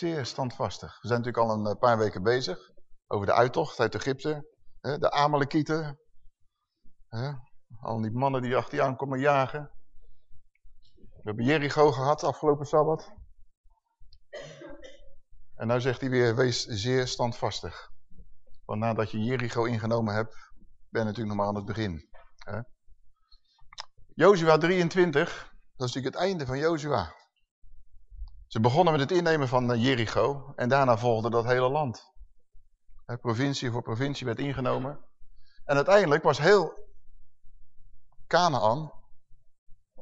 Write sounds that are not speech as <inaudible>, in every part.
zeer standvastig. We zijn natuurlijk al een eh, paar weken bezig over de uittocht uit Egypte. De Amalekieten. Al die mannen die achter je aan komen jagen. We hebben Jericho gehad afgelopen Sabbat. En nu zegt hij weer, wees zeer standvastig. Want nadat je Jericho ingenomen hebt, ben je natuurlijk nog maar aan het begin. Jozua 23, dat is natuurlijk het einde van Jozua. Ze begonnen met het innemen van eh, Jericho en daarna volgde dat hele land. provincie voor provincie werd ingenomen. En uiteindelijk was heel Canaan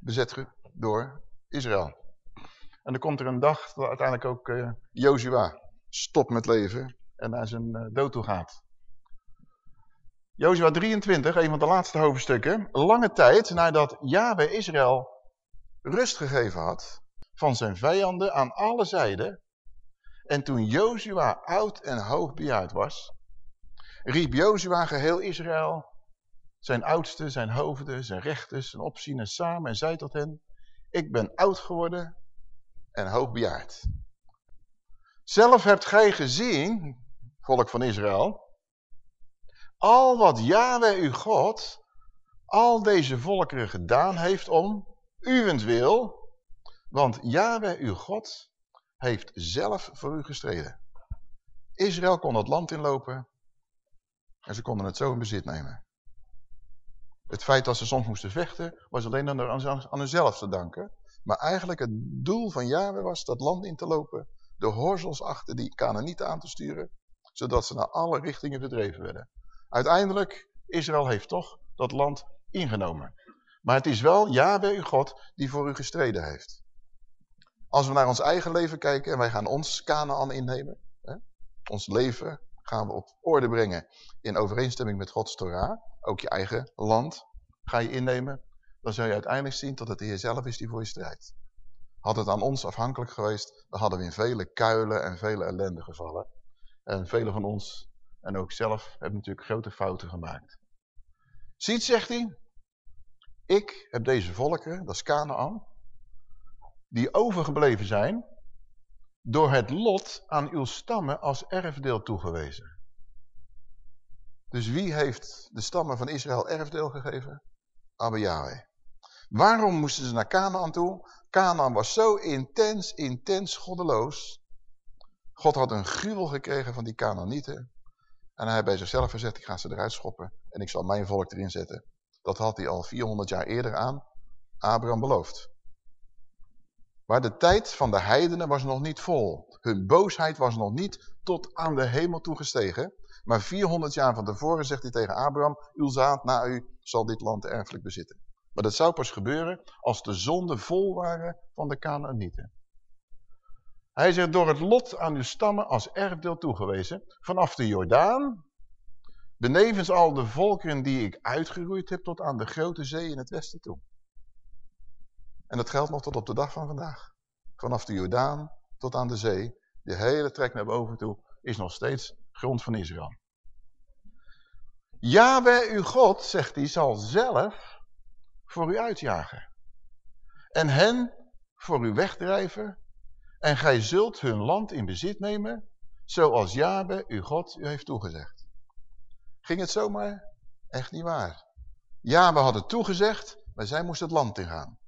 bezet door Israël. En dan komt er een dag dat uiteindelijk ook uh, Jozua stopt met leven en naar zijn uh, dood toe gaat. Jozua 23, een van de laatste hoofdstukken. Lange tijd nadat Yahweh Israël rust gegeven had van zijn vijanden aan alle zijden. En toen Jozua oud en hoogbejaard was, riep Jozua geheel Israël, zijn oudsten, zijn hoofden, zijn rechters, zijn opzieners samen en zei tot hen, ik ben oud geworden en hoogbejaard. Zelf hebt gij gezien, volk van Israël, al wat Yahweh uw God al deze volkeren gedaan heeft om uwentwil, want Yahweh uw God heeft zelf voor u gestreden. Israël kon het land inlopen en ze konden het zo in bezit nemen. Het feit dat ze soms moesten vechten was alleen aan, aan hunzelf te danken. Maar eigenlijk het doel van Yahweh was dat land in te lopen, de horzels achter die Canaanieten aan te sturen, zodat ze naar alle richtingen verdreven werden. Uiteindelijk, Israël heeft toch dat land ingenomen. Maar het is wel Yahweh uw God die voor u gestreden heeft. Als we naar ons eigen leven kijken en wij gaan ons Canaan innemen. Hè, ons leven gaan we op orde brengen in overeenstemming met Gods Torah. Ook je eigen land ga je innemen. Dan zul je uiteindelijk zien dat het de Heer zelf is die voor je strijdt. Had het aan ons afhankelijk geweest, dan hadden we in vele kuilen en vele ellende gevallen. En vele van ons, en ook zelf, hebben natuurlijk grote fouten gemaakt. Ziet, zegt hij, ik heb deze volkeren, dat is Canaan, die overgebleven zijn, door het lot aan uw stammen als erfdeel toegewezen. Dus wie heeft de stammen van Israël erfdeel gegeven? Abba Yahweh. Waarom moesten ze naar Canaan toe? Canaan was zo intens, intens goddeloos. God had een gruwel gekregen van die Canaanieten. En hij heeft bij zichzelf gezegd, ik ga ze eruit schoppen en ik zal mijn volk erin zetten. Dat had hij al 400 jaar eerder aan Abraham beloofd. Maar de tijd van de heidenen was nog niet vol. Hun boosheid was nog niet tot aan de hemel toegestegen. Maar 400 jaar van tevoren zegt hij tegen Abraham, uw zaad na u zal dit land erfelijk bezitten. Maar dat zou pas gebeuren als de zonden vol waren van de Canaanieten. Hij zegt, door het lot aan uw stammen als erfdeel toegewezen, vanaf de Jordaan, benevens al de volkeren die ik uitgeroeid heb tot aan de grote zee in het westen toe. En dat geldt nog tot op de dag van vandaag. Vanaf de Jordaan tot aan de zee, de hele trek naar boven toe, is nog steeds grond van Israël. Yahweh uw God, zegt hij, zal zelf voor u uitjagen. En hen voor u wegdrijven. En gij zult hun land in bezit nemen, zoals Yahweh uw God u heeft toegezegd. Ging het zomaar? Echt niet waar. Yahweh had het toegezegd, maar zij moest het land ingaan.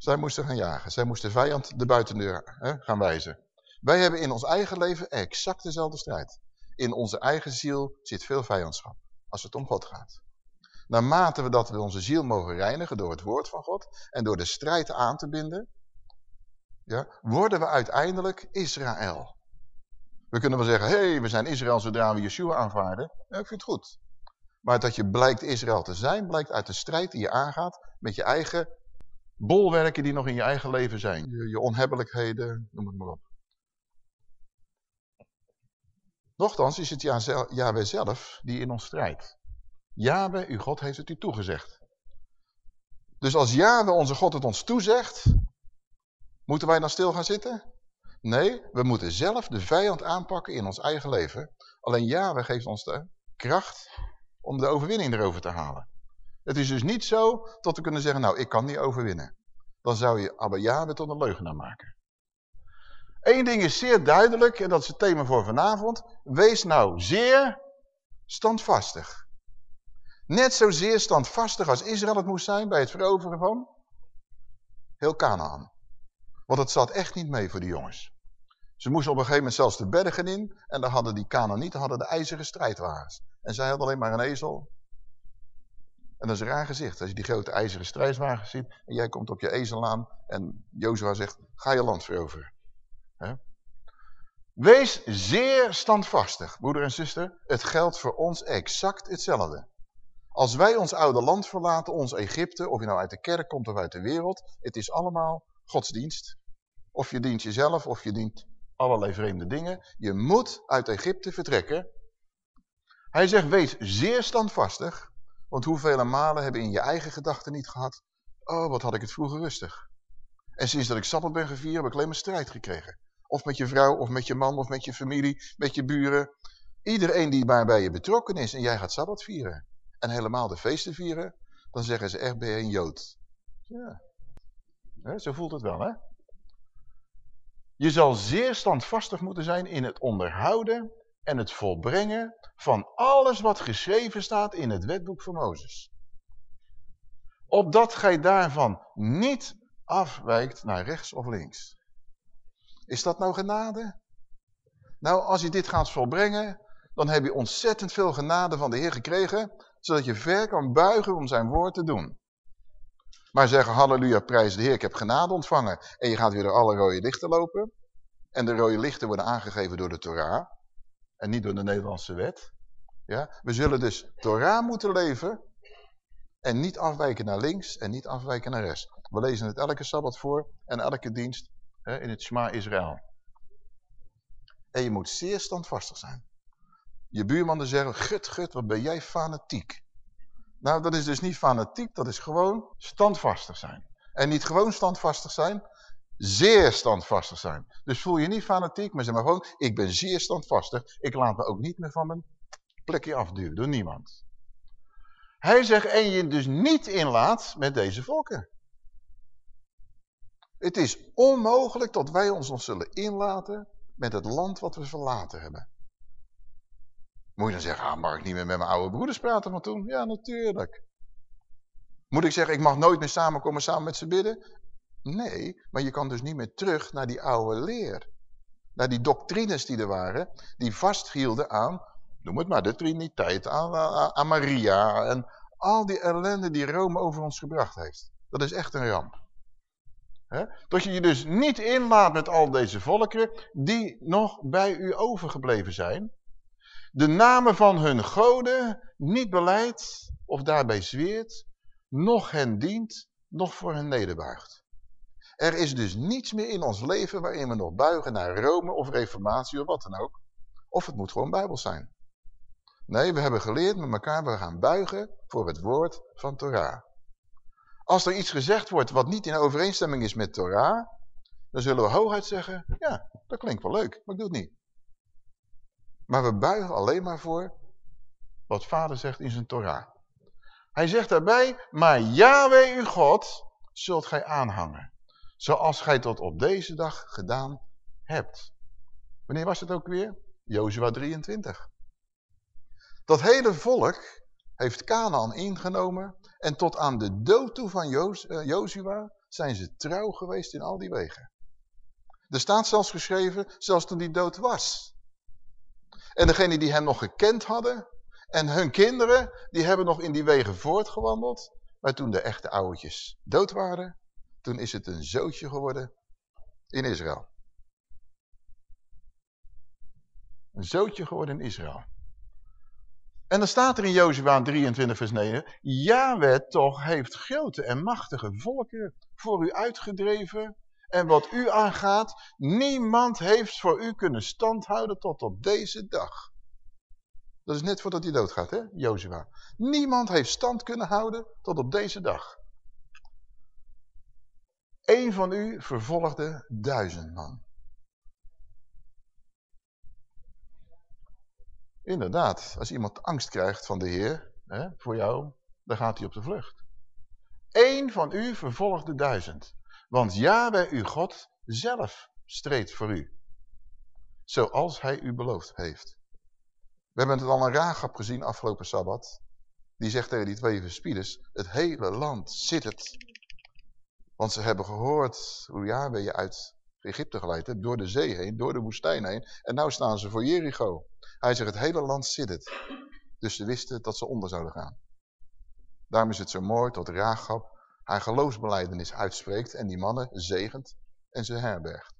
Zij moesten gaan jagen. Zij moesten vijand de buitendeur hè, gaan wijzen. Wij hebben in ons eigen leven exact dezelfde strijd. In onze eigen ziel zit veel vijandschap, als het om God gaat. Naarmate we dat we onze ziel mogen reinigen door het woord van God en door de strijd aan te binden, ja, worden we uiteindelijk Israël. We kunnen wel zeggen, hé, hey, we zijn Israël zodra we Yeshua aanvaarden. Ja, ik vind het goed. Maar dat je blijkt Israël te zijn, blijkt uit de strijd die je aangaat met je eigen bolwerken die nog in je eigen leven zijn. Je, onhebbelijkheden, noem het maar op. Nochtans is het Yahweh zelf die in ons strijdt. Yahweh, uw God, heeft het u toegezegd. Dus als Yahweh, onze God, het ons toezegt, moeten wij dan stil gaan zitten? Nee, we moeten zelf de vijand aanpakken in ons eigen leven. Alleen Yahweh geeft ons de kracht om de overwinning erover te halen. Het is dus niet zo dat we kunnen zeggen, nou, ik kan niet overwinnen. Dan zou je Abba Yahweh tot een leugenaar maken. Eén ding is zeer duidelijk, en dat is het thema voor vanavond. Wees nou zeer standvastig. Net zozeer standvastig als Israël het moest zijn bij het veroveren van heel Canaan. Want het zat echt niet mee voor die jongens. Ze moesten op een gegeven moment zelfs de bergen in. En dan hadden die Canaanieten hadden de ijzeren strijdwagens. En zij hadden alleen maar een ezel. En dat is een raar gezicht. Als je die grote ijzeren strijdwagens ziet. En jij komt op je ezel aan. En Jozua zegt, ga je land veroveren. Wees zeer standvastig, broeder en zuster. Het geldt voor ons exact hetzelfde. Als wij ons oude land verlaten, ons Egypte, of je nou uit de kerk komt of uit de wereld, het is allemaal godsdienst. Of je dient jezelf, of je dient allerlei vreemde dingen. Je moet uit Egypte vertrekken. Hij zegt, wees zeer standvastig, want hoeveel malen hebben in je eigen gedachten niet gehad, oh wat had ik het vroeger rustig. En sinds dat ik Sabbat ben gevierd, heb ik alleen maar strijd gekregen. Of met je vrouw, of met je man, of met je familie, met je buren. Iedereen die maar bij je betrokken is en jij gaat Sabbat vieren. En helemaal de feesten vieren, dan zeggen ze echt ben je een Jood. Ja, zo voelt het wel hè. Je zal zeer standvastig moeten zijn in het onderhouden en het volbrengen van alles wat geschreven staat in het wetboek van Mozes. Opdat gij daarvan niet afwijkt naar rechts of links. Is dat nou genade? Nou, als je dit gaat volbrengen, dan heb je ontzettend veel genade van de Heer gekregen, zodat je ver kan buigen om zijn woord te doen. Maar zeggen, halleluja, prijs de Heer, ik heb genade ontvangen. En je gaat weer door alle rode lichten lopen. En de rode lichten worden aangegeven door de Torah. En niet door de Nederlandse wet. Ja? We zullen dus Torah moeten leven. En niet afwijken naar links en niet afwijken naar rechts. We lezen het elke Sabbat voor en elke dienst hè, in het Shema Israël. En je moet zeer standvastig zijn. Je buurman zeggen, gut, gut, wat ben jij fanatiek. Nou, dat is dus niet fanatiek, dat is gewoon standvastig zijn. En niet gewoon standvastig zijn, zeer standvastig zijn. Dus voel je niet fanatiek, maar zeg maar gewoon, ik ben zeer standvastig. Ik laat me ook niet meer van mijn plekje afduwen door niemand. Hij zegt, en je dus niet inlaat met deze volken. Het is onmogelijk dat wij ons nog zullen inlaten met het land wat we verlaten hebben. Moet je dan zeggen, ah, mag ik niet meer met mijn oude broeders praten van toen? Ja, natuurlijk. Moet ik zeggen, ik mag nooit meer samenkomen samen met ze bidden? Nee, maar je kan dus niet meer terug naar die oude leer. Naar die doctrines die er waren, die vasthielden aan, noem het maar, de Triniteit, aan, aan, Maria en al die ellende die Rome over ons gebracht heeft. Dat is echt een ramp. Dat je je dus niet inlaat met al deze volkeren die nog bij u overgebleven zijn. De namen van hun goden niet beleidt of daarbij zweert, nog hen dient, nog voor hen nederbuigt. Er is dus niets meer in ons leven waarin we nog buigen naar Rome of reformatie of wat dan ook. Of het moet gewoon Bijbel zijn. Nee, we hebben geleerd met elkaar, we gaan buigen voor het woord van Torah. Als er iets gezegd wordt wat niet in overeenstemming is met Torah, dan zullen we hooguit zeggen, ja, dat klinkt wel leuk, maar ik doe het niet. Maar we buigen alleen maar voor wat vader zegt in zijn Torah. Hij zegt daarbij, maar Yahweh uw God zult gij aanhangen. Zoals gij tot op deze dag gedaan hebt. Wanneer was het ook weer? Jozua 23. Dat hele volk heeft Canaan ingenomen en tot aan de dood toe van eh, Jozua zijn ze trouw geweest in al die wegen. Er staat zelfs geschreven, zelfs toen die dood was. En degenen die hem nog gekend hadden en hun kinderen, die hebben nog in die wegen voortgewandeld. Maar toen de echte oudjes dood waren, toen is het een zootje geworden in Israël. Een zootje geworden in Israël. En dan staat er in Jozua 23 vers 9, Yahweh toch heeft grote en machtige volken voor u uitgedreven. En wat u aangaat, niemand heeft voor u kunnen standhouden tot op deze dag. Dat is net voordat hij doodgaat, hè, Jozua. Niemand heeft stand kunnen houden tot op deze dag. Eén van u vervolgde duizend man. Inderdaad, als iemand angst krijgt van de Heer, hè, voor jou, dan gaat hij op de vlucht. Eén van u vervolgde duizend. Want ja, bij uw God zelf streed voor u. zoals hij u beloofd heeft. We hebben het al een raagap gezien afgelopen Sabbat. Die zegt tegen die twee verspieders, het hele land zit het. Want ze hebben gehoord hoe Yahweh je uit Egypte geleid hebt, door de zee heen, door de woestijn heen. En nu staan ze voor Jericho. Hij zegt, het hele land zit het. Dus ze wisten dat ze onder zouden gaan. Daarom is het zo mooi dat Raagap haar geloofsbeleidenis uitspreekt en die mannen zegent en ze herbergt.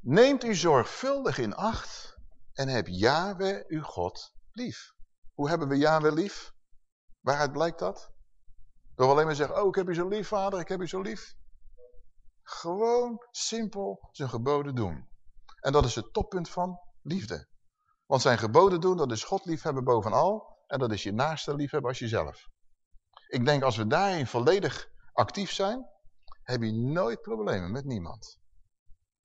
Neemt u zorgvuldig in acht en heb Yahweh uw God lief. Hoe hebben we Yahweh lief? Waaruit blijkt dat? Door alleen maar zeggen, oh ik heb u zo lief vader, ik heb u zo lief. Gewoon simpel zijn geboden doen. En dat is het toppunt van liefde. Want zijn geboden doen, dat is God liefhebben bovenal. En dat is je naaste liefhebben als jezelf. Ik denk als we daarin volledig actief zijn, heb je nooit problemen met niemand.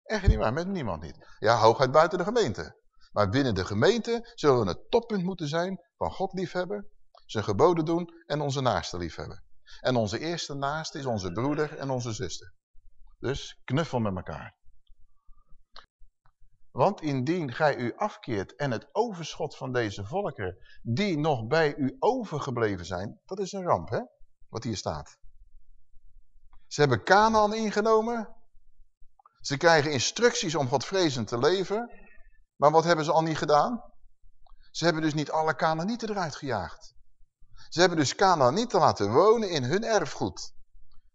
Echt niet waar, met niemand niet. Ja, hooguit buiten de gemeente. Maar binnen de gemeente zullen we het toppunt moeten zijn van God liefhebben, zijn geboden doen en onze naaste liefhebben. En onze eerste naaste is onze broeder en onze zuster. Dus knuffel met elkaar. Want indien gij u afkeert en het overschot van deze volkeren, die nog bij u overgebleven zijn, dat is een ramp, hè? Wat hier staat. Ze hebben Canaan ingenomen. Ze krijgen instructies om Godvrezend te leven. Maar wat hebben ze al niet gedaan? Ze hebben dus niet alle Canaanieten eruit gejaagd. Ze hebben dus Canaanieten laten wonen in hun erfgoed.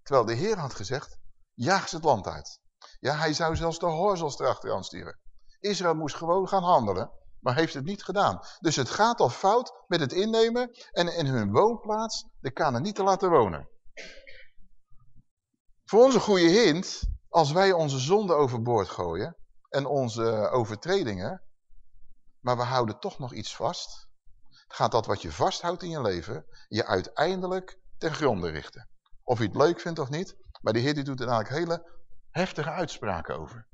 Terwijl de Heer had gezegd, jaag ze het land uit. Ja, hij zou zelfs de horzels erachteraan sturen. Israël moest gewoon gaan handelen, maar heeft het niet gedaan. Dus het gaat al fout met het innemen en in hun woonplaats de Canaanieten laten wonen. Voor onze goede hint, als wij onze zonde overboord gooien en onze overtredingen, maar we houden toch nog iets vast, gaat dat wat je vasthoudt in je leven je uiteindelijk ten gronde richten. Of je het leuk vindt of niet, maar de Heer die doet er eigenlijk hele heftige uitspraken over.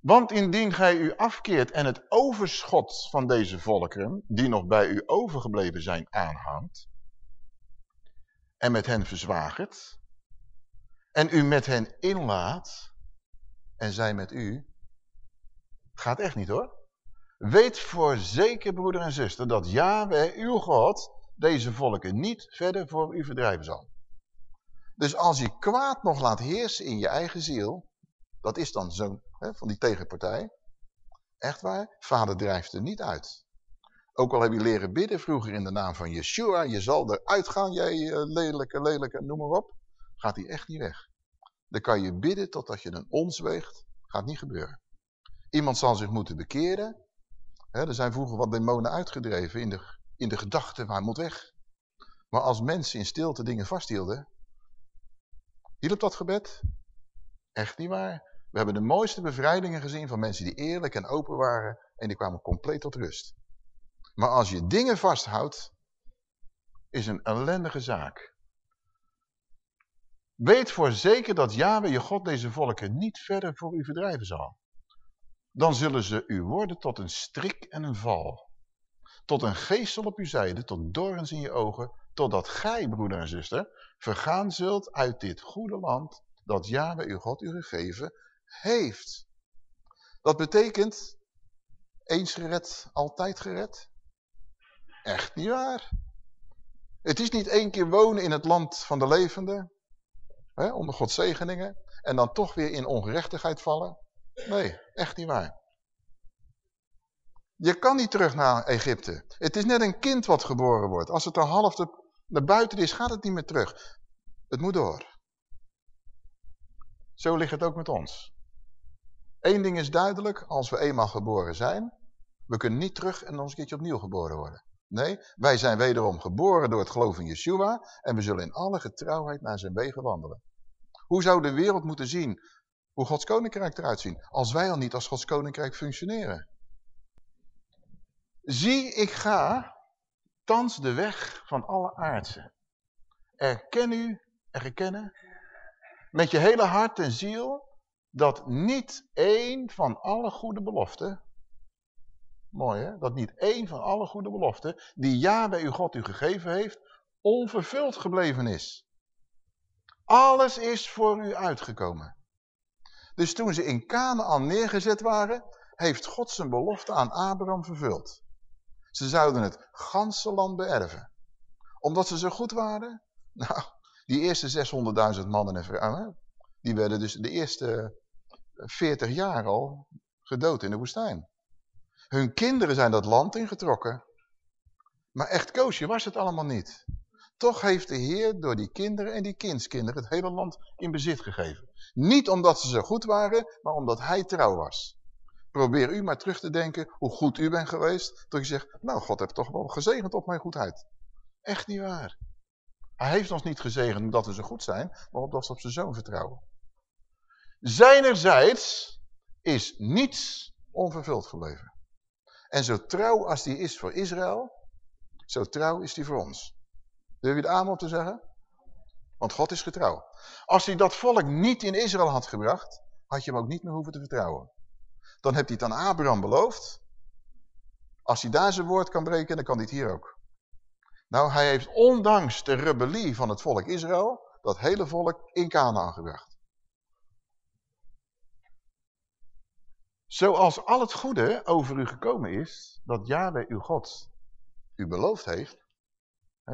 Want indien gij u afkeert en het overschot van deze volkeren, die nog bij u overgebleven zijn, aanhangt, en met hen verzwagert, en u met hen inlaat, en zij met u, gaat echt niet hoor. Weet voor zeker, broeder en zuster, dat Yahweh, uw God, deze volken niet verder voor u verdrijven zal. Dus als je kwaad nog laat heersen in je eigen ziel, dat is dan zo'n van die tegenpartij. Echt waar, vader drijft er niet uit. Ook al heb je leren bidden vroeger in de naam van Yeshua, je zal eruit gaan, jij uh, lelijke, lelijke, noem maar op. Gaat hij echt niet weg. Dan kan je bidden totdat je een ons weegt, gaat niet gebeuren. Iemand zal zich moeten bekeren. Er zijn vroeger wat demonen uitgedreven in de, in de gedachte, waar moet weg. Maar als mensen in stilte dingen vasthielden, hielp dat gebed? Echt niet waar. We hebben de mooiste bevrijdingen gezien van mensen die eerlijk en open waren en die kwamen compleet tot rust. Maar als je dingen vasthoudt, is een ellendige zaak. Weet voor zeker dat Yahweh je God deze volken niet verder voor u verdrijven zal. Dan zullen ze u worden tot een strik en een val. Tot een geestel op uw zijde, tot dorens in je ogen, totdat gij, broeder en zuster, vergaan zult uit dit goede land dat Yahweh uw God u gegeven heeft. Dat betekent, eens gered, altijd gered? Echt niet waar. Het is niet één keer wonen in het land van de levenden, onder Gods zegeningen, en dan toch weer in ongerechtigheid vallen. Nee, echt niet waar. Je kan niet terug naar Egypte. Het is net een kind wat geboren wordt. Als het er half naar buiten is, gaat het niet meer terug. Het moet door. Zo ligt het ook met ons. Eén ding is duidelijk, als we eenmaal geboren zijn, we kunnen niet terug en nog een keertje opnieuw geboren worden. Nee, wij zijn wederom geboren door het geloof in Yeshua en we zullen in alle getrouwheid naar zijn wegen wandelen. Hoe zou de wereld moeten zien hoe Gods koninkrijk eruit zien, als wij al niet als Gods koninkrijk functioneren? Zie, ik ga thans de weg van alle aardse. Erken u en gekennen met je hele hart en ziel dat niet één van alle goede beloften, mooi hè, dat niet één van alle goede beloften, die ja bij uw God u gegeven heeft, onvervuld gebleven is. Alles is voor u uitgekomen. Dus toen ze in Canaan neergezet waren, heeft God zijn belofte aan Abraham vervuld. Ze zouden het ganse land beërven. Omdat ze zo goed waren? <laughs> Nou, die eerste 600.000 mannen en vrouwen, die werden dus de eerste 40 jaar al gedood in de woestijn. Hun kinderen zijn dat land ingetrokken. Maar echt koosje was het allemaal niet. Toch heeft de Heer door die kinderen en die kindskinderen het hele land in bezit gegeven. Niet omdat ze zo goed waren, maar omdat hij trouw was. Probeer u maar terug te denken hoe goed u bent geweest. Dat je zegt, nou God heeft toch wel gezegend op mijn goedheid. Echt niet waar. Hij heeft ons niet gezegend omdat we zo goed zijn, maar omdat we op zijn zoon vertrouwen. Zijnerzijds is niets onvervuld gebleven. En zo trouw als die is voor Israël, zo trouw is die voor ons. Durf je amen op te zeggen? Want God is getrouw. Als hij dat volk niet in Israël had gebracht, had je hem ook niet meer hoeven te vertrouwen. Dan heeft hij het aan Abraham beloofd. Als hij daar zijn woord kan breken, dan kan hij het hier ook. Nou, hij heeft ondanks de rebellie van het volk Israël, dat hele volk in Canaan gebracht. Zoals al het goede over u gekomen is, dat Yahweh uw God u beloofd heeft,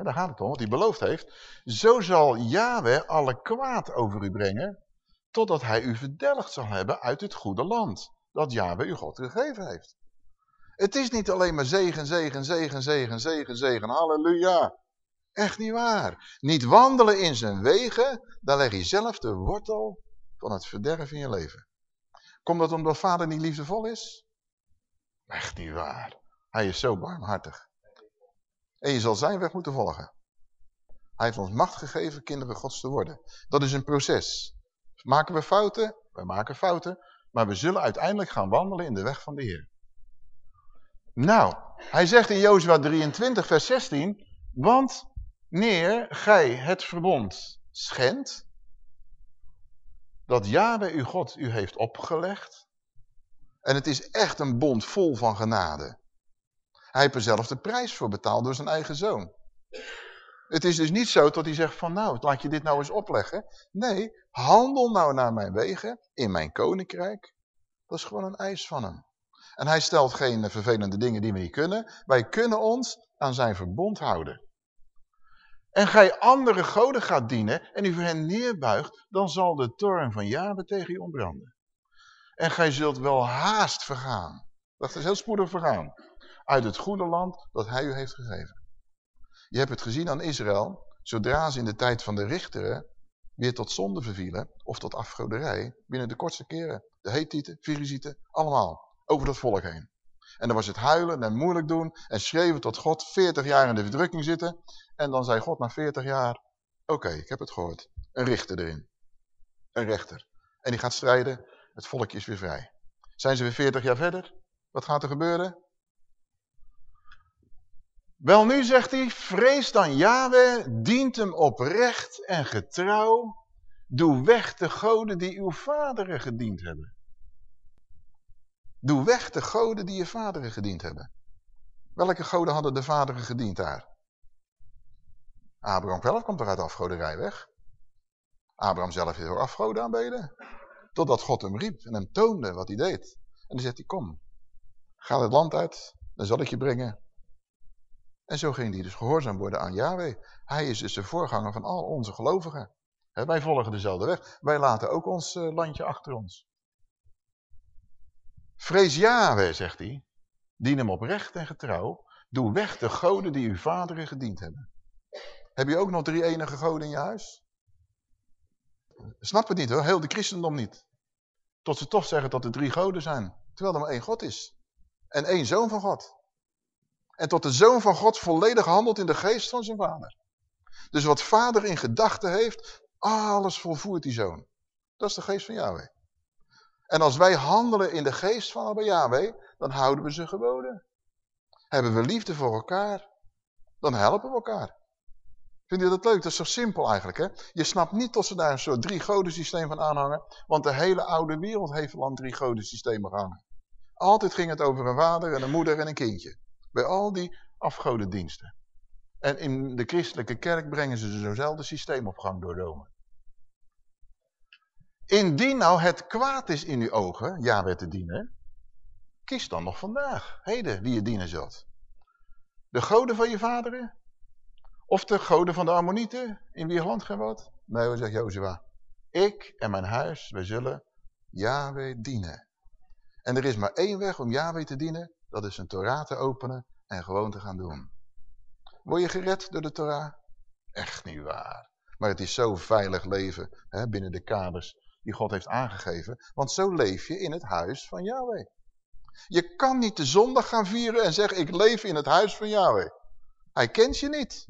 daar gaat het om, wat hij beloofd heeft, zo zal Yahweh alle kwaad over u brengen, totdat hij u verdelgd zal hebben uit het goede land, dat Yahweh uw God gegeven heeft. Het is niet alleen maar zegen, zegen, zegen, zegen, zegen, zegen, halleluja. Echt niet waar. Niet wandelen in zijn wegen, dan leg je zelf de wortel van het verderf in je leven. Komt dat omdat vader niet liefdevol is? Echt niet waar. Hij is zo barmhartig. En je zal zijn weg moeten volgen. Hij heeft ons macht gegeven kinderen gods te worden. Dat is een proces. Maken we fouten? We maken fouten. Maar we zullen uiteindelijk gaan wandelen in de weg van de Heer. Nou, hij zegt in Jozua 23 vers 16. Want neer gij het verbond schendt dat Yahweh uw God u heeft opgelegd. En het is echt een bond vol van genade. Hij heeft er zelf de prijs voor betaald door zijn eigen zoon. Het is dus niet zo dat hij zegt van nou, laat je dit nou eens opleggen. Nee, handel nou naar mijn wegen, in mijn koninkrijk. Dat is gewoon een eis van hem. En hij stelt geen vervelende dingen die we niet kunnen. Wij kunnen ons aan zijn verbond houden en gij andere goden gaat dienen en u voor hen neerbuigt, dan zal de toorn van Jahwe tegen je ontbranden. En gij zult wel haast vergaan. Dat is heel spoedig vergaan. Uit het goede land dat hij u heeft gegeven. Je hebt het gezien aan Israël, zodra ze in de tijd van de richteren weer tot zonde vervielen, of tot afgoderij, binnen de kortste keren. De Hethieten, Virizieten, allemaal, over dat volk heen. En dan was het huilen en moeilijk doen en schreeuwen tot God, 40 jaar in de verdrukking zitten. En dan zei God na 40 jaar, oké, ik heb het gehoord. Een richter erin. Een rechter. En die gaat strijden, het volkje is weer vrij. Zijn ze weer 40 jaar verder? Wat gaat er gebeuren? Wel nu zegt hij, vrees dan Yahweh, dient hem oprecht en getrouw. Doe weg de goden die uw vaderen gediend hebben. Doe weg de goden die je vaderen gediend hebben. Welke goden hadden de vaderen gediend daar? Abraham zelf komt er uit afgoderij weg. Abraham zelf is ook afgoden aanbeden. Totdat God hem riep en hem toonde wat hij deed. En dan zegt hij, kom, ga het land uit, dan zal ik je brengen. En zo ging hij dus gehoorzaam worden aan Yahweh. Hij is dus de voorganger van al onze gelovigen. wij volgen dezelfde weg. Wij laten ook ons eh, landje achter ons. Vrees Yahweh, zegt hij. Dien hem oprecht en getrouw. Doe weg de goden die uw vaderen gediend hebben. Heb je ook nog drie enige goden in je huis? Snap het niet hoor, heel de christendom niet. Tot ze toch zeggen dat er drie goden zijn. Terwijl er maar één God is. En één zoon van God. En tot de zoon van God volledig handelt in de geest van zijn vader. Dus wat vader in gedachten heeft, alles volvoert die zoon. Dat is de geest van Yahweh. En als wij handelen in de geest van Abba Yahweh, dan houden we ze geboden. Hebben we liefde voor elkaar, dan helpen we elkaar. Vind je dat leuk? Dat is zo simpel eigenlijk. Hè? Je snapt niet dat ze daar een soort drie goden systeem van aanhangen. Want de hele oude wereld heeft al een drie goden systeem gehangen. Altijd ging het over een vader en een moeder en een kindje. Bij al die afgodendiensten. En in de christelijke kerk brengen ze zo'nzelfde systeem op gang door Rome. Indien nou het kwaad is in uw ogen, Yahweh te dienen, kies dan nog vandaag, heden, wie je dienen zult. De goden van je vaderen? Of de goden van de Ammonieten, in wie land gij wat? Nee, zegt Jozua. Ik en mijn huis, wij zullen Yahweh dienen. En er is maar één weg om Yahweh te dienen, dat is een Torah te openen en gewoon te gaan doen. Word je gered door de Torah? Echt niet waar. Maar het is zo veilig leven hè, binnen de kaders die God heeft aangegeven. Want zo leef je in het huis van Yahweh. Je kan niet de zondag gaan vieren en zeggen, ik leef in het huis van Yahweh. Hij kent je niet.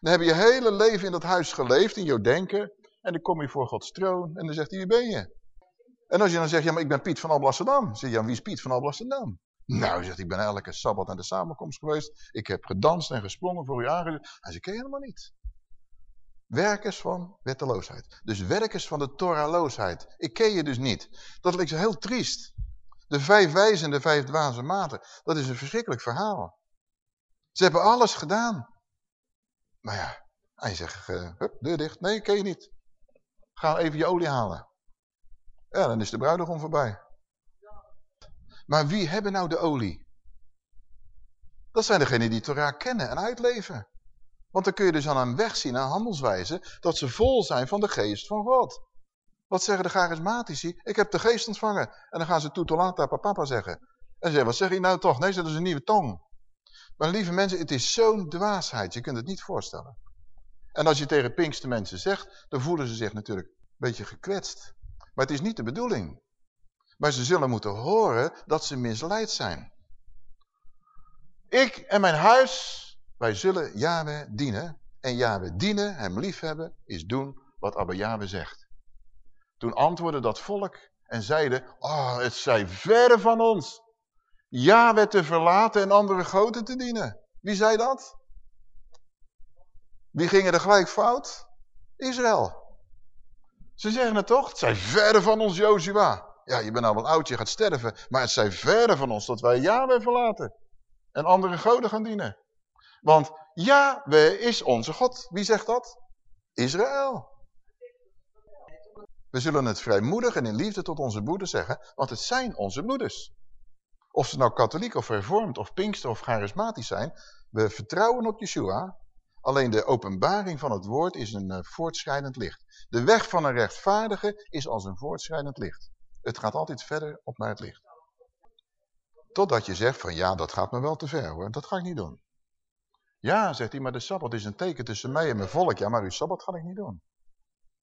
Dan heb je je hele leven in dat huis geleefd, in jouw denken. En dan kom je voor Gods troon en dan zegt hij, wie ben je? En als je dan zegt, ja maar ik ben Piet van Alblasserdam. Zeg je, wie is Piet van Alblasserdam? Nou, zegt ik ben elke Sabbat naar de samenkomst geweest. Ik heb gedanst en gesprongen voor u aangezicht. Hij zegt, ken je helemaal niet. Werkers van wetteloosheid. Dus werkers van de Torahloosheid. Ik ken je dus niet. Dat lijkt heel triest. De vijf wijzen en de vijf dwaze maten. Dat is een verschrikkelijk verhaal. Ze hebben alles gedaan. Maar ja, hij zegt, uh, hup, deur dicht. Nee, ken je niet. Ga even je olie halen. Ja, dan is de bruidegom voorbij. Maar wie hebben nou de olie? Dat zijn degenen die Torah kennen en uitleven. Want dan kun je dus aan een weg zien, aan handelswijze, dat ze vol zijn van de geest van God. Wat zeggen de charismatici? Ik heb de geest ontvangen. En dan gaan ze toetolata papa zeggen. En ze zeggen, wat zeg je nou toch? Nee, dat is een nieuwe tong. Maar lieve mensen, het is zo'n dwaasheid. Je kunt het niet voorstellen. En als je tegen Pinkste mensen zegt, dan voelen ze zich natuurlijk een beetje gekwetst. Maar het is niet de bedoeling. Maar ze zullen moeten horen dat ze misleid zijn. Ik en mijn huis, wij zullen Yahweh dienen. En Yahweh dienen, hem liefhebben, is doen wat Abba Yahweh zegt. Toen antwoordde dat volk en zeiden, oh, het zij verre van ons. Yahweh te verlaten en andere goden te dienen. Wie zei dat? Wie gingen er gelijk fout? Israël. Ze zeggen het toch? Het zij verre van ons, Jozua. Ja, je bent al wel oud, je gaat sterven. Maar het zij verre van ons dat wij Yahweh verlaten. En andere goden gaan dienen. Want Yahweh is onze God. Wie zegt dat? Israël. We zullen het vrijmoedig en in liefde tot onze broeders zeggen, want het zijn onze broeders. Of ze nou katholiek of hervormd of pinkster of charismatisch zijn, we vertrouwen op Yeshua. Alleen de openbaring van het woord is een uh, voortschrijdend licht. De weg van een rechtvaardige is als een voortschrijdend licht. Het gaat altijd verder op naar het licht. Totdat je zegt van ja, dat gaat me wel te ver hoor, dat ga ik niet doen. Ja, zegt hij, maar de Sabbat is een teken tussen mij en mijn volk. Ja, maar uw Sabbat ga ik niet doen.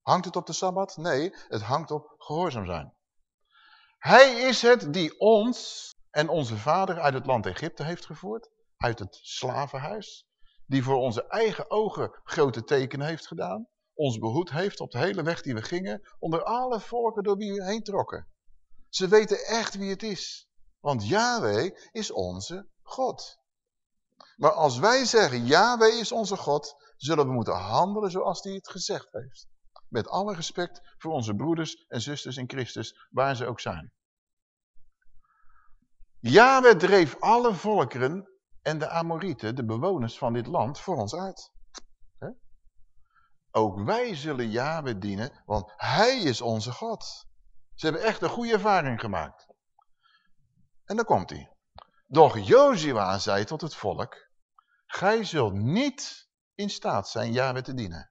Hangt het op de Sabbat? Nee, het hangt op gehoorzaam zijn. Hij is het die ons en onze vader uit het land Egypte heeft gevoerd. Uit het slavenhuis. Die voor onze eigen ogen grote tekenen heeft gedaan. Ons behoed heeft op de hele weg die we gingen. Onder alle volken door wie we heen trokken. Ze weten echt wie het is. Want Yahweh is onze God. Maar als wij zeggen, Yahweh is onze God, zullen we moeten handelen zoals hij het gezegd heeft. Met alle respect voor onze broeders en zusters in Christus, waar ze ook zijn. Yahweh dreef alle volkeren en de Amorieten, de bewoners van dit land, voor ons uit. Ook wij zullen Yahweh dienen, want hij is onze God. Ze hebben echt een goede ervaring gemaakt. En dan komt hij. Doch Jozua zei tot het volk, gij zult niet in staat zijn Yahweh te dienen.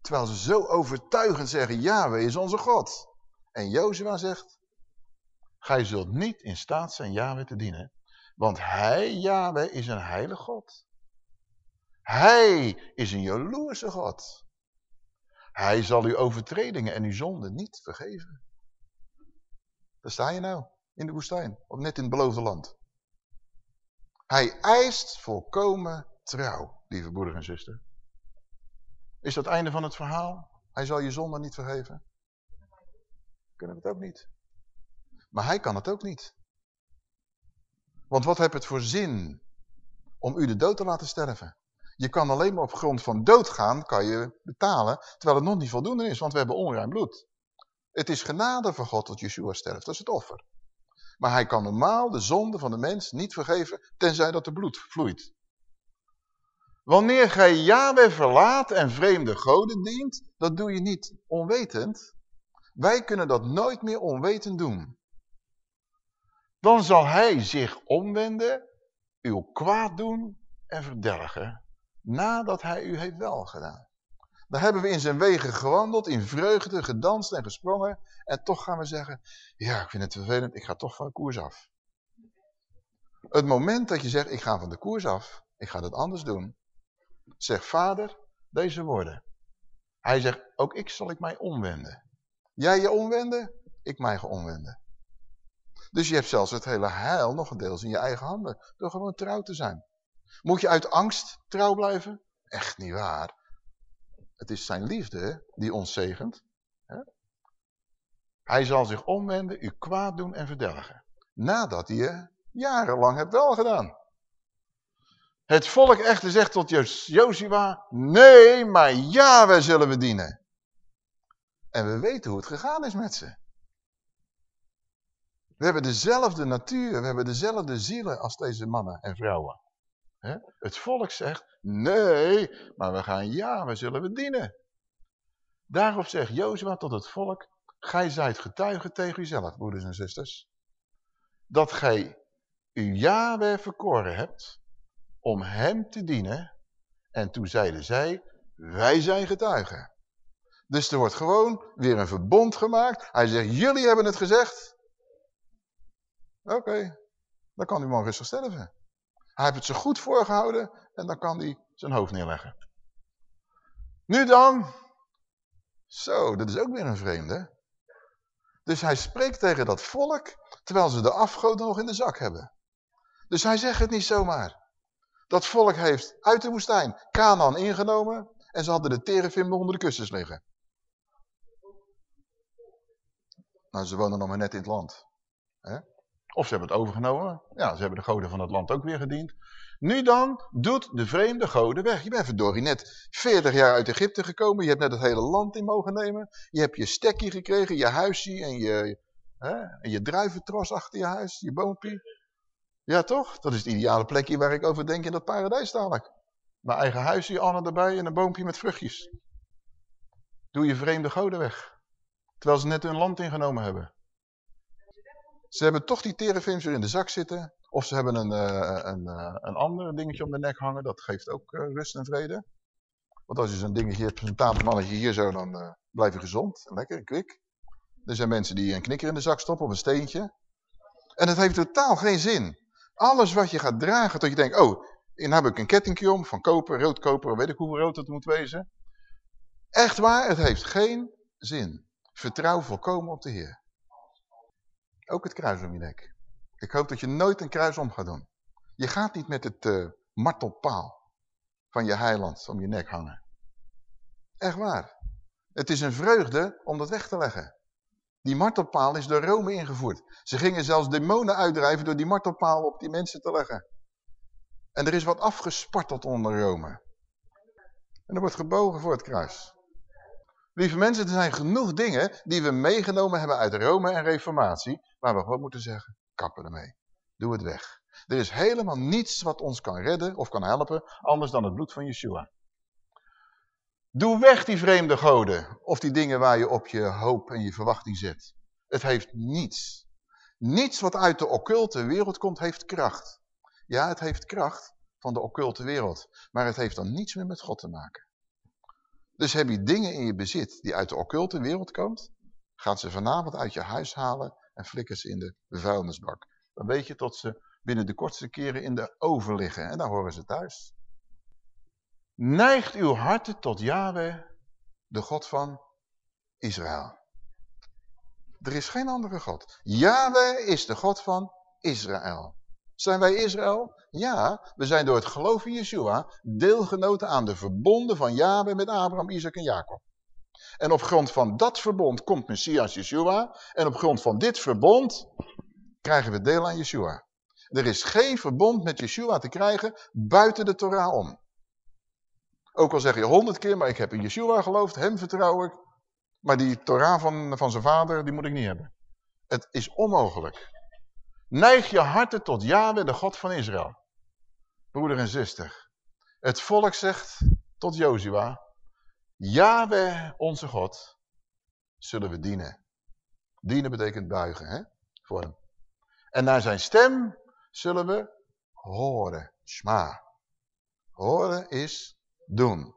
Terwijl ze zo overtuigend zeggen, Yahweh is onze God. En Jozua zegt, gij zult niet in staat zijn Yahweh te dienen. Want hij, Yahweh, is een heilige God. Hij is een jaloerse God. Hij zal uw overtredingen en uw zonden niet vergeven. Daar sta je nou, in de woestijn, of net in het beloofde land. Hij eist volkomen trouw, lieve broeder en zuster. Is dat het einde van het verhaal? Hij zal je zonde niet vergeven? Kunnen we het ook niet. Maar hij kan het ook niet. Want wat heb het voor zin om u de dood te laten sterven? Je kan alleen maar op grond van doodgaan, kan je betalen, terwijl het nog niet voldoende is, want we hebben onrein bloed. Het is genade van God dat Yeshua sterft, dat is het offer. Maar hij kan normaal de zonde van de mens niet vergeven, tenzij dat er bloed vloeit. Wanneer gij Yahweh verlaat en vreemde goden dient, dat doe je niet onwetend. Wij kunnen dat nooit meer onwetend doen. Dan zal hij zich omwenden, uw kwaad doen en verdelgen, nadat hij u heeft wel gedaan. Dan hebben we in zijn wegen gewandeld, in vreugde, gedanst en gesprongen. En toch gaan we zeggen, ja, ik vind het vervelend, ik ga toch van de koers af. Het moment dat je zegt, ik ga van de koers af, ik ga het anders doen. Zeg vader deze woorden. Hij zegt, ook ik zal ik mij omwenden. Jij je omwenden, ik mij omwenden. Dus je hebt zelfs het hele heil nog deels in je eigen handen. Door gewoon trouw te zijn. Moet je uit angst trouw blijven? Echt niet waar. Het is zijn liefde die ons zegent. Hij zal zich omwenden, u kwaad doen en verdelgen. Nadat hij je jarenlang hebt wel gedaan. Het volk echter zegt tot Jozua, nee, maar ja, wij zullen we dienen. En we weten hoe het gegaan is met ze. We hebben dezelfde natuur, we hebben dezelfde zielen als deze mannen en vrouwen. Het volk zegt, nee, maar we gaan ja, we zullen we dienen. Daarop zegt Jozua tot het volk, gij zijt getuigen tegen uzelf, broeders en zusters, dat gij uw Yahweh verkoren hebt om hem te dienen. En toen zeiden zij, wij zijn getuigen. Dus er wordt gewoon weer een verbond gemaakt. Hij zegt, jullie hebben het gezegd. Oké, dan kan die man rustig sterven. Hij heeft het zo goed voorgehouden en dan kan hij zijn hoofd neerleggen. Nu dan, zo, dat is ook weer een vreemde. Dus hij spreekt tegen dat volk, terwijl ze de afgoden nog in de zak hebben. Dus hij zegt het niet zomaar. Dat volk heeft uit de woestijn Canaan ingenomen en ze hadden de terefim onder de kussens liggen. Nou, ze wonen nog maar net in het land. Of ze hebben het overgenomen. Ja, ze hebben de goden van het land ook weer gediend. Nu dan, doet de vreemde goden weg. Je bent verdorie net 40 jaar uit Egypte gekomen. Je hebt net het hele land in mogen nemen. Je hebt je stekje gekregen, je huisje en je, hè, en je druiventros achter je huis, je boompie. Ja toch? Dat is het ideale plekje waar ik over denk in dat paradijs dadelijk. Mijn eigen huisje, Anne erbij en een boompje met vruchtjes. Doe je vreemde goden weg. Terwijl ze net hun land ingenomen hebben. Ze hebben toch die terefims weer in de zak zitten. Of ze hebben een, uh, een, uh, een ander dingetje om de nek hangen. Dat geeft ook uh, rust en vrede. Want als je zo'n dingetje hebt, zo'n tafelmannetje hier zo, dan blijf je gezond en lekker en kwik. Er zijn mensen die een knikker in de zak stoppen of een steentje. En het heeft totaal geen zin. Alles wat je gaat dragen, tot je denkt, oh, dan heb ik een kettingje om van koper, rood koper, weet ik hoeveel rood het moet wezen. Echt waar, het heeft geen zin. Vertrouw volkomen op de Heer. Ook het kruis om je nek. Ik hoop dat je nooit een kruis om gaat doen. Je gaat niet met het uh, martelpaal van je heiland om je nek hangen. Echt waar. Het is een vreugde om dat weg te leggen. Die martelpaal is door Rome ingevoerd. Ze gingen zelfs demonen uitdrijven door die martelpaal op die mensen te leggen. En er is wat afgesparteld onder Rome. En er wordt gebogen voor het kruis. Lieve mensen, er zijn genoeg dingen die we meegenomen hebben uit Rome en Reformatie, waar we gewoon moeten zeggen, kappen ermee. Doe het weg. Er is helemaal niets wat ons kan redden of kan helpen, anders dan het bloed van Yeshua. Doe weg die vreemde goden of die dingen waar je op je hoop en je verwachting zet. Het heeft niets. Niets wat uit de occulte wereld komt heeft kracht. Ja, het heeft kracht van de occulte wereld, maar het heeft dan niets meer met God te maken. Dus heb je dingen in je bezit die uit de occulte wereld komt, gaat ze vanavond uit je huis halen en flikken ze in de vuilnisbak. Dan weet je tot ze binnen de kortste keren in de oven liggen en dan horen ze thuis. Neigt uw harten tot Yahweh, de God van Israël. Er is geen andere God. Yahweh is de God van Israël. Zijn wij Israël? Ja, we zijn door het geloof in Yeshua deelgenoten aan de verbonden van Yahweh met Abraham, Isaac en Jacob. En op grond van dat verbond komt Messias Yeshua. En op grond van dit verbond krijgen we deel aan Yeshua. Er is geen verbond met Yeshua te krijgen buiten de Torah om. Ook al zeg je honderd keer, maar ik heb in Yeshua geloofd, hem vertrouw ik. Maar die Torah van, van zijn vader, die moet ik niet hebben. Het is onmogelijk. Neig je harten tot Yahweh, de God van Israël. Broeder en zuster. Het volk zegt tot Jozua, Yahweh, onze God, zullen we dienen. Dienen betekent buigen, hè? Voor hem. En naar zijn stem zullen we horen. Shma. Horen is doen.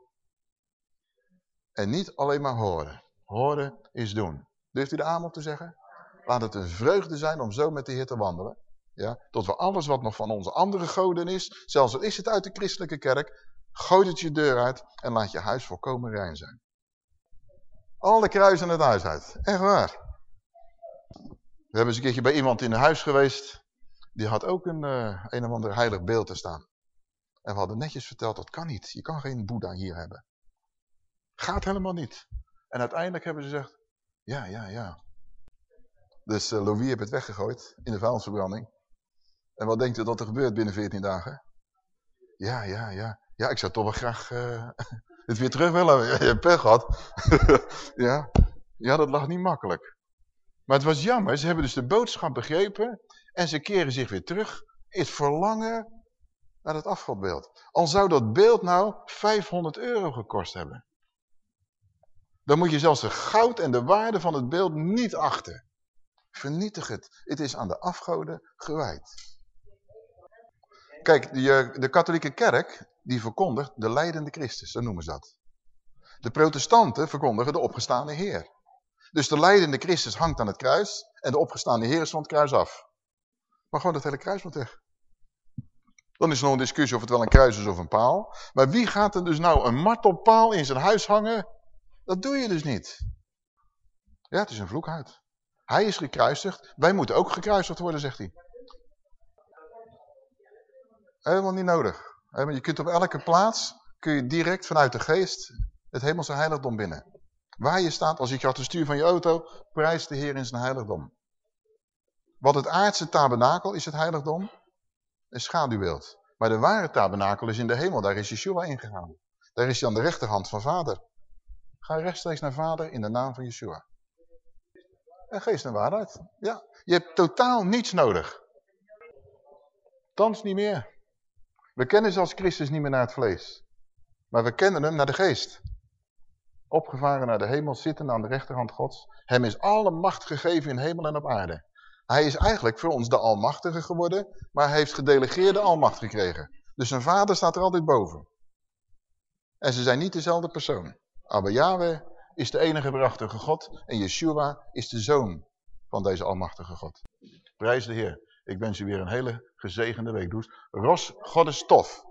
En niet alleen maar horen. Horen is doen. Durft u de amen op te zeggen? Laat het een vreugde zijn om zo met de Heer te wandelen. Ja, tot we alles wat nog van onze andere goden is, zelfs al is het uit de christelijke kerk, gooi het je deur uit en laat je huis volkomen rein zijn. Alle kruisen het huis uit. Echt waar. We hebben eens een keertje bij iemand in huis geweest. Die had ook een, uh, een of ander heilig beeld te staan. En we hadden netjes verteld, dat kan niet. Je kan geen boeddha hier hebben. Gaat helemaal niet. En uiteindelijk hebben ze gezegd, ja, ja, ja. Dus uh, Louis heeft het weggegooid in de vuilnisverbranding. En wat denkt u dat er gebeurt binnen 14 dagen? Ja, ja, ja. Ja, ik zou toch wel graag uh, <laughs> het weer terug willen. <laughs> Je hebt pech gehad. <laughs> ja. ja, dat lag niet makkelijk. Maar het was jammer. Ze hebben dus de boodschap begrepen. En ze keren zich weer terug. Het verlangen naar het afgodbeeld. Al zou dat beeld nou 500 euro gekost hebben. Dan moet je zelfs de goud en de waarde van het beeld niet achten. Vernietig het. Het is aan de afgoden gewijd. Kijk, de, de katholieke kerk, die verkondigt de leidende Christus, zo noemen ze dat. De protestanten verkondigen de opgestaande Heer. Dus de leidende Christus hangt aan het kruis en de opgestaande Heer is van het kruis af. Maar gewoon dat hele kruis moet weg. Dan is er nog een discussie of het wel een kruis is of een paal. Maar wie gaat er dus nou een martelpaal in zijn huis hangen? Dat doe je dus niet. Ja, het is een vloekhuid. Hij is gekruisigd. Wij moeten ook gekruisigd worden, zegt hij. Helemaal niet nodig. Je kunt op elke plaats, kun je direct vanuit de geest het hemelse heiligdom binnen. Waar je staat, als je gaat het stuur van je auto, prijst de Heer in zijn heiligdom. Wat het aardse tabernakel is het heiligdom, een schaduwbeeld. Maar de ware tabernakel is in de hemel, daar is Yeshua ingegaan. Daar is hij aan de rechterhand van vader. Ga rechtstreeks naar vader in de naam van Yeshua. En geest en waarheid. Ja, je hebt totaal niets nodig. Thans niet meer. We kennen zelfs Christus niet meer naar het vlees. Maar we kennen hem naar de geest. Opgevaren naar de hemel, zitten aan de rechterhand gods. Hem is alle macht gegeven in hemel en op aarde. Hij is eigenlijk voor ons de almachtige geworden, maar hij heeft gedelegeerde almacht gekregen. Dus zijn vader staat er altijd boven. En ze zijn niet dezelfde persoon. Abba Yahweh is de enige prachtige God en Yeshua is de zoon van deze almachtige God. Prijs de Heer. Ik wens u weer een hele gezegende week. Doe Ros, God is tof.